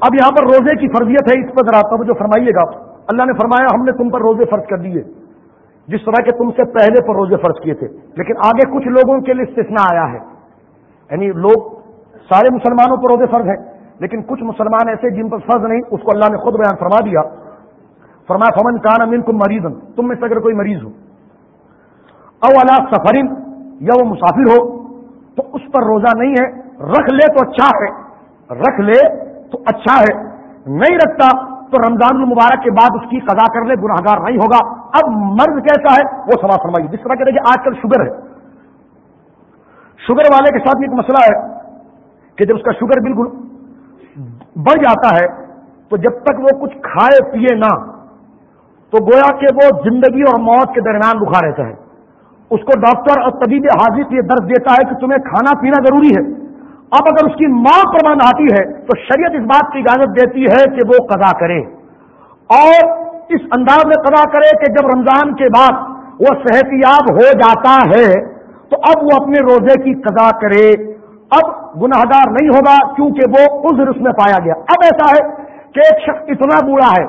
اب یہاں پر روزے کی فرضیت ہے، اس پر ذرا جو فرمائیے گا۔ اللہ نے فرمایا، ہم نے تم پر روزے فرض کر دیے۔ جس طرح کے تم سے پہلے پر روزے فرض کیے تھے، لیکن آگے کچھ لوگوں کے لیے استثناء آیا ہے۔ یعنی لوگ سارے مسلمانوں پر روزے فرض ہیں، لیکن کچھ مسلمان ایسے جن پر فرض نہیں، اس کو اللہ نے خود بیان فرما دیا۔ فرمایا، فمن کان امین تم مریض تم میں سے اگر کوئی مریض ہو او اللہ سفرین یا وہ مسافر ہو، تو اس پر روزہ نہیں ہے، رکھ لے تو اچھا ہے۔ رکھ لے تو اچھا ہے۔ نہیں رکھتا تو رمضان المبارک کے بعد اس کی قضا کر لے گناہ گار نہیں ہوگا۔ اب مرض کیسا ہے؟ وہ سما فرمائیے۔ جس طرح کہ آج کل شوگر ہے۔ شوگر والے کے ساتھ ایک مسئلہ ہے کہ جب اس کا شوگر بالکل بڑھ جاتا ہے، تو جب تک وہ کچھ کھائے پیے نہ، تو گویا کہ وہ زندگی اور موت کے درمیان رکھا رہتا ہے۔ اس کو ڈاکٹر اور طبیب حاضر یہ درد دیتا ہے کہ تمہیں کھانا پینا ضروری ہے۔ اب اگر اس کی ماں پرمند آتی ہے، تو شریعت اس بات کی اجازت دیتی ہے کہ وہ قضا کرے۔ اور اس انداز میں قضا کرے کہ جب رمضان کے بعد وہ صحت یاب ہو جاتا ہے تو اب وہ اپنے روزے کی قضا کرے۔ اب گناہ گار نہیں ہوگا کیونکہ وہ عذر اس میں پایا گیا۔ اب ایسا ہے کہ ایک شخص اتنا بوڑھا ہے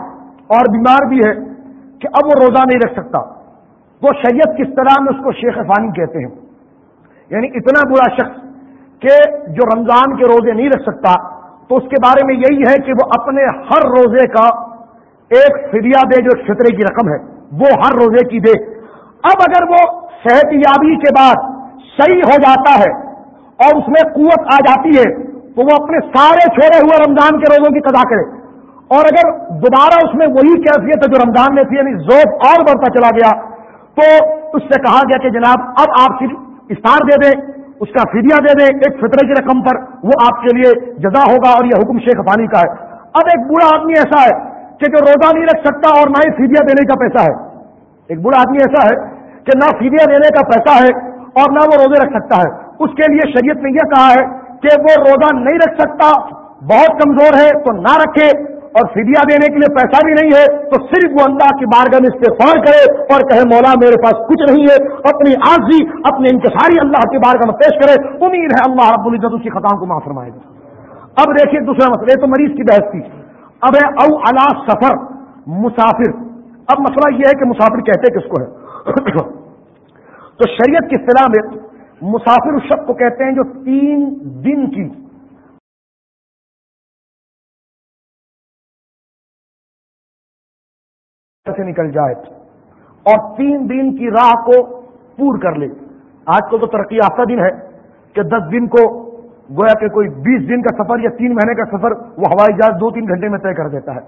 اور بیمار بھی ہے کہ اب وہ روزہ نہیں رکھ سکتا۔ وہ شریعت کس طرح میں اس کو شیخ فانی کہتے ہیں؟ یعنی اتنا برا شخص کہ جو رمضان کے روزے نہیں رکھ سکتا، تو اس کے بارے میں یہی ہے کہ وہ اپنے ہر روزے کا ایک فدیا دے جو ایک فطرے کی رقم ہے، وہ ہر روزے کی دے۔ اب اگر وہ صحت یابی کے بعد صحیح ہو جاتا ہے اور اس میں قوت آ جاتی ہے، تو وہ اپنے سارے چھوڑے ہوئے رمضان کے روزوں کی قضا کرے۔ اور اگر دوبارہ اس میں وہی کیفیت ہے جو رمضان میں تھی یعنی ذوق اور بڑھتا چلا گیا، تو اس سے کہا گیا کہ جناب، اب آپ صرف اشتہار دے دیں، اس کا فدیہ دے دیں، ایک فطرے کی رقم پر وہ آپ کے لیے جزا ہوگا اور یہ حکم شیخ پانی کا ہے۔ اب ایک بوڑھا آدمی ایسا ہے کہ جو روزہ نہیں رکھ سکتا اور نہ ہی فدیہ دینے کا پیسہ ہے۔ ایک بوڑھا آدمی ایسا ہے کہ نہ فدیہ دینے کا پیسہ ہے اور نہ وہ روزے رکھ سکتا ہے۔ اس کے لیے شریعت نے یہ کہا ہے کہ وہ روزہ نہیں رکھ سکتا، بہت کمزور ہے، تو نہ رکھے۔ اور فدیا دینے کے لیے پیسہ بھی نہیں ہے، تو صرف وہ اللہ کی بارگاہ میں استفار کرے اور کہے، مولا میرے پاس کچھ نہیں ہے۔ اپنی آرزی اپنے انکساری اللہ کی بارگاہ میں پیش کرے۔ امید ہے اللہ رب العزت اس کی خطاؤں کو معاف فرمائے گا۔ اب دیکھیے دوسرا مسئلہ تو مریض کی بحث تھی۔ اب ہے، او الا سفر، مسافر۔ اب مسئلہ یہ ہے کہ مسافر کہتے کس کو ہے؟ تو شریعت کی اصطلاح میں مسافر اس شخص کو کہتے ہیں جو تین دن کی سے نکل جائے اور تین دن کی راہ کو پور کر لے۔ آج کل تو ترقی یافتہ دن ہے کہ دس دن کو گویا کہ کوئی بیس دن کا سفر یا تین مہینے کا سفر وہ ہوائی جہاز دو تین گھنٹے میں طے کر دیتا ہے۔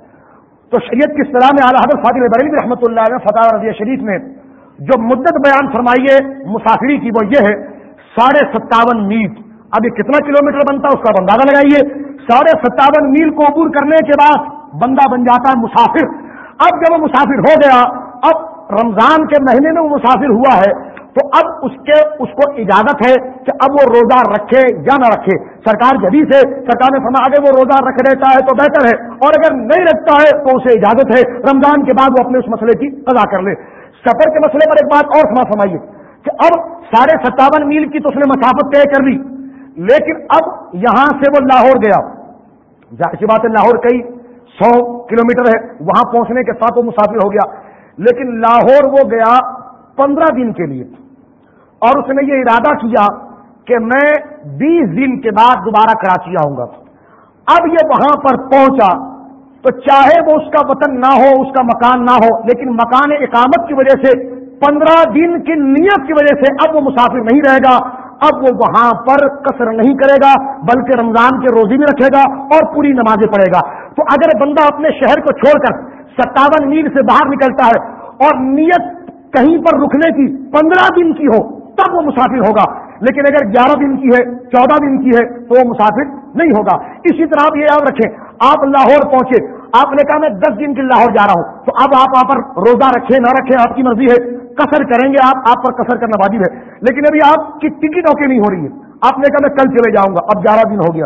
تو شریعت کی اصطلاح میں اعلیٰ حضرت فاطل بریلی رحمۃ اللہ علیہ فتح رضی شریف میں جو مدت بیان فرمائیے مسافری کی وہ یہ ہے، ساڑھے ستاون میل۔ اب یہ کتنا کلو میٹر بنتا ہے اس کا اندازہ لگائیے۔ ساڑھے ستاون میل کو عبور کرنے کے بعد بندہ بن جاتا ہے مسافر۔ اب جب وہ مسافر ہو گیا، اب رمضان کے مہینے میں وہ مسافر ہوا ہے، تو اب اس کے، اس کو اجازت ہے کہ اب وہ روزہ رکھے یا نہ رکھے۔ سرکار جبھی سے سرکار نے سما اگر وہ روزہ رکھ لیتا ہے تو بہتر ہے، اور اگر نہیں رکھتا ہے تو اسے اجازت ہے۔ رمضان کے بعد وہ اپنے اس مسئلے کی قضا کر لے۔ سفر کے مسئلے پر ایک بات اور سما فرمائیے کہ اب ساڑھے ستاون میل کی تو اس نے مسافت طے کر لی، لیکن اب یہاں سے وہ لاہور گیا۔ ظاہر بات ہے، لاہور کئی سو کلو میٹر ہے، وہاں پہنچنے کے ساتھ وہ مسافر ہو گیا۔ لیکن لاہور وہ گیا پندرہ دن کے لیے۔ اور اس نے یہ ارادہ کیا کہ میں بیس دن کے بعد دوبارہ کراچی آؤں گا۔ اب یہ وہاں پر پہنچا۔ تو چاہے وہ اس کا وطن نہ ہو، اس کا مکان نہ ہو، لیکن مکان اقامت کی وجہ سے، پندرہ دن کی نیت کی وجہ سے اب وہ مسافر نہیں رہے گا، اب وہ وہاں پر کثر نہیں کرے گا، بلکہ رمضان کے روزی بھی رکھے گا اور پوری نمازیں پڑھے گا۔ تو اگر بندہ اپنے شہر کو چھوڑ کر ستاون میل سے باہر نکلتا ہے اور نیت کہیں پر رکنے کی پندرہ دن کی ہو، تب وہ مسافر ہوگا۔ لیکن اگر گیارہ دن کی ہے، چودہ دن کی ہے، تو وہ مسافر نہیں ہوگا۔ اسی طرح آپ یہ یاد رکھیں آپ لاہور پہنچے، آپ نے کہا میں دس دن کے لاہور جا رہا ہوں۔ تو اب آپ وہاں پر روزہ رکھیں، نہ رکھیں، آپ کی مرضی ہے۔ کسر کریں گے آپ آپ پر کسر کرنا واجب ہے۔ لیکن ابھی آپ کی ٹکٹ اوکے نہیں ہو رہی ہے۔ آپ نے کہا میں کل چلے جاؤں گا، اب گیارہ دن ہو گیا۔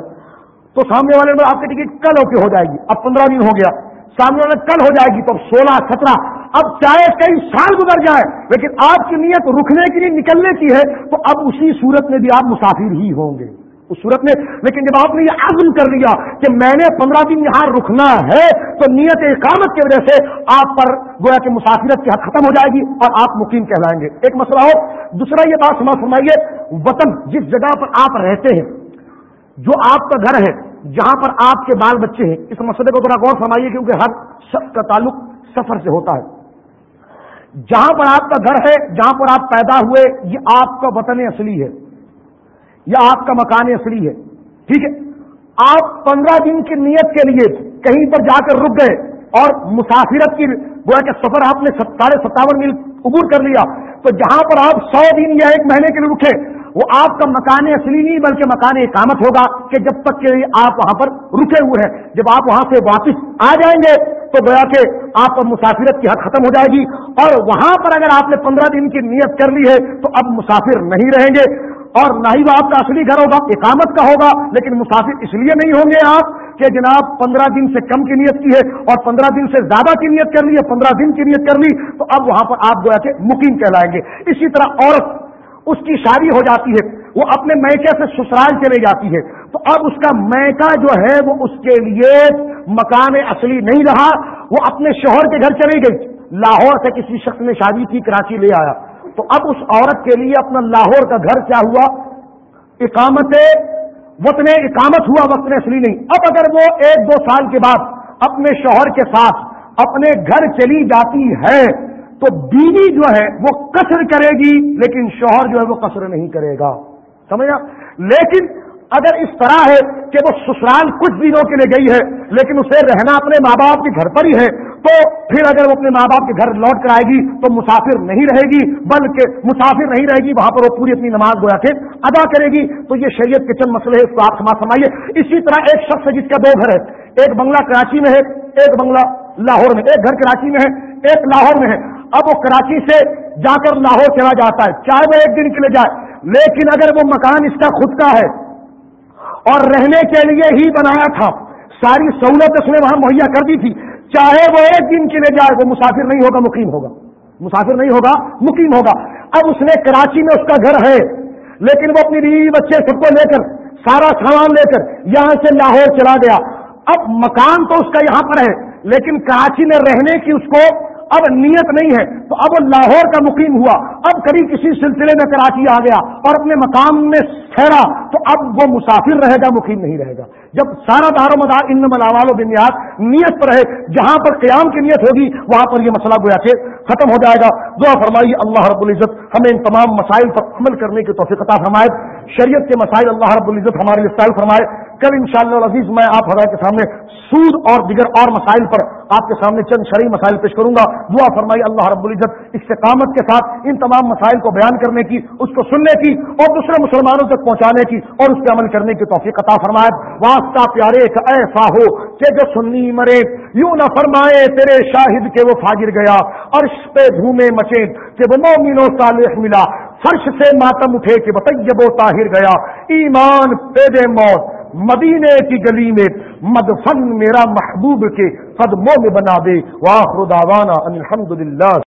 تو سامنے والے میں آپ کی ٹکٹ کل ہو کے ہو جائے گی، اب پندرہ دن ہو گیا۔ سامنے والے کل ہو جائے گی، تو سولہ، سترہ۔ اب چاہے کئی سال گزر جائے لیکن آپ کی نیت رکنے کی نہیں نکلنے کی ہے، تو اب اسی صورت میں بھی آپ مسافر ہی ہوں گے۔ اس صورت میں، لیکن جب آپ نے یہ عزم کر لیا کہ میں نے پندرہ دن یہاں رکنا ہے، تو نیت اقامت کی وجہ سے آپ پر گویا کہ مسافرت کی حد ختم ہو جائے گی اور آپ مقیم کہلائیں گے۔ ایک مسئلہ ہو دوسرا یہ بات سمجھ فرمائیے، وطن، جس جگہ پر آپ رہتے ہیں، جو آپ کا گھر ہے، جہاں پر آپ کے بال بچے ہیں، اس مسئلے کو ذرا غور فرمائیے، کیونکہ ہر شخص کا تعلق سفر سے ہوتا ہے۔ جہاں پر آپ کا گھر ہے، جہاں پر آپ پیدا ہوئے، یہ آپ کا وطن اصلی ہے۔ یا آپ کا مکان اصلی ہے۔ ٹھیک ہے؟ آپ پندرہ دن کی نیت کے لیے کہیں پر جا کر رک گئے اور مسافرت کی گویا کہ سفر آپ نے ساڑھے ستاون میل عبور کر لیا، تو جہاں پر آپ سو دن یا ایک مہینے کے لیے رکے، وہ آپ کا مکان اصلی نہیں، بلکہ مکان اقامت ہوگا کہ جب تک کہ آپ وہاں پر رکے ہوئے ہیں۔ جب آپ وہاں سے واپس آ جائیں گے، تو گویا کہ آپ پر مسافرت کی حد ختم ہو جائے گی۔ اور وہاں پر اگر آپ نے پندرہ دن کی نیت کر لی ہے، تو اب مسافر نہیں رہیں گے۔ اور نہ ہی وہ آپ کا اصلی گھر ہوگا، اقامت کا ہوگا، لیکن مسافر اس لیے نہیں ہوں گے آپ کہ جناب پندرہ دن سے کم کی نیت کی ہے اور پندرہ دن سے زیادہ کی نیت کر لی ہے، پندرہ دن کی نیت کر لی، تو اب وہاں پر آپ جو ہے مقیم کہلائیں گے۔ اسی طرح عورت، اس کی شادی ہو جاتی ہے، وہ اپنے میکے سے سسرال چلے جاتی ہے، تو اب اس کا میکا جو ہے، وہ اس کے لیے مکان اصلی نہیں رہا، وہ اپنے شوہر کے گھر چلی گئی۔ لاہور سے کسی شخص نے شادی کی، کراچی لے آیا۔ تو اب اس عورت کے لیے اپنا لاہور کا گھر کیا ہوا؟ اقامت وطن اقامت ہوا، وطن اصلی نہیں۔ اب اگر وہ ایک دو سال کے بعد اپنے شوہر کے ساتھ اپنے گھر چلی جاتی ہے، تو بیوی جو ہے وہ قصر کرے گی، لیکن شوہر جو ہے وہ قصر نہیں کرے گا۔ سمجھا؟ لیکن اگر اس طرح ہے کہ وہ سسرال کچھ دنوں کے لیے گئی ہے، لیکن اسے رہنا اپنے ماں باپ کے گھر پر ہی ہے تو پھر اگر وہ اپنے ماں باپ کے گھر لوٹ کر آئے گی تو مسافر نہیں رہے گی، بلکہ مسافر نہیں رہے گی، وہاں پر وہ پوری اپنی نماز گویا کے ادا کرے گی۔ تو یہ شریعت کے چند مسئلے اس کو آپ سماج سمائیے۔ اسی طرح ایک شخص ہے جس کا دو گھر ہے ایک بنگلہ کراچی میں ہے، ایک بنگلہ لاہور میں۔ ایک گھر کراچی میں ہے، ایک لاہور میں ہے۔ اب وہ کراچی سے جا کر لاہور چلا جاتا ہے، چاہے وہ ایک دن کے لیے جائے، لیکن اگر وہ مکان اس کا خود کا ہے اور رہنے کے لیے ہی بنایا تھا، ساری سہولت اس نے وہاں مہیا کر دی تھی۔ چاہے وہ ایک دن کے لیے جائے، وہ مسافر نہیں ہوگا، مقیم ہوگا۔ مسافر نہیں ہوگا، مقیم ہوگا۔ اب اس نے کراچی میں اس کا گھر ہے، لیکن وہ اپنی بیوی بچے سب کو لے کر، سارا سامان لے کر یہاں سے لاہور چلا گیا۔ اب مکان تو اس کا یہاں پر ہے، لیکن کراچی میں رہنے کی اس کو اب نیت نہیں ہے تو اب لاہور کا مقیم ہوا، اب کبھی کسی سلسلے میں کراچی آ گیا اور اپنے مقام میں ٹھہرا، تو اب وہ مسافر رہے گا، مقیم نہیں رہے گا۔ جب سارا دار و مدار ان ملاوال و بنیاد نیت پر ہے، جہاں پر قیام کی نیت ہوگی، وہاں پر یہ مسئلہ گویا کہ ختم ہو جائے گا۔ دعا فرمائی اللہ رب العزت ہمیں ان تمام مسائل پر عمل کرنے کی توفیق عطا فرمائے۔ شریعت کے مسائل اللہ رب العزت ہمارے لیے سائل فرمائے. کل ان شاء اللہ عزیز میں آپ حضرات کے سامنے سود اور دیگر اور مسائل پر آپ کے سامنے چند شرعی مسائل پیش کروں گا. دعا فرمائی اللہ رب العزت استقامت کے ساتھ ان تمام مسائل کو بیان کرنے کی، اس کو سننے کی اور دوسرے مسلمانوں تک پہنچانے کی اور اس پہ عمل کرنے کی توفیق عطا فرمائے. واسطہ پیارے، ایک ایسا ہو کہ جو سنی مرے. یوں نہ فرمائے تیرے شاہد کے وہ فاجر گیا اور پہ دھومے مچے، کہ وہ مومنوں صالح ملا. فرش سے ماتم اٹھے کہ متیب و طاہر گیا۔ ایمان پیدے موت، مدینے کی گلی میں، مدفن میرا محبوب کے قدموں میں بنا دے۔ واخر دعوانا ان الحمد للہ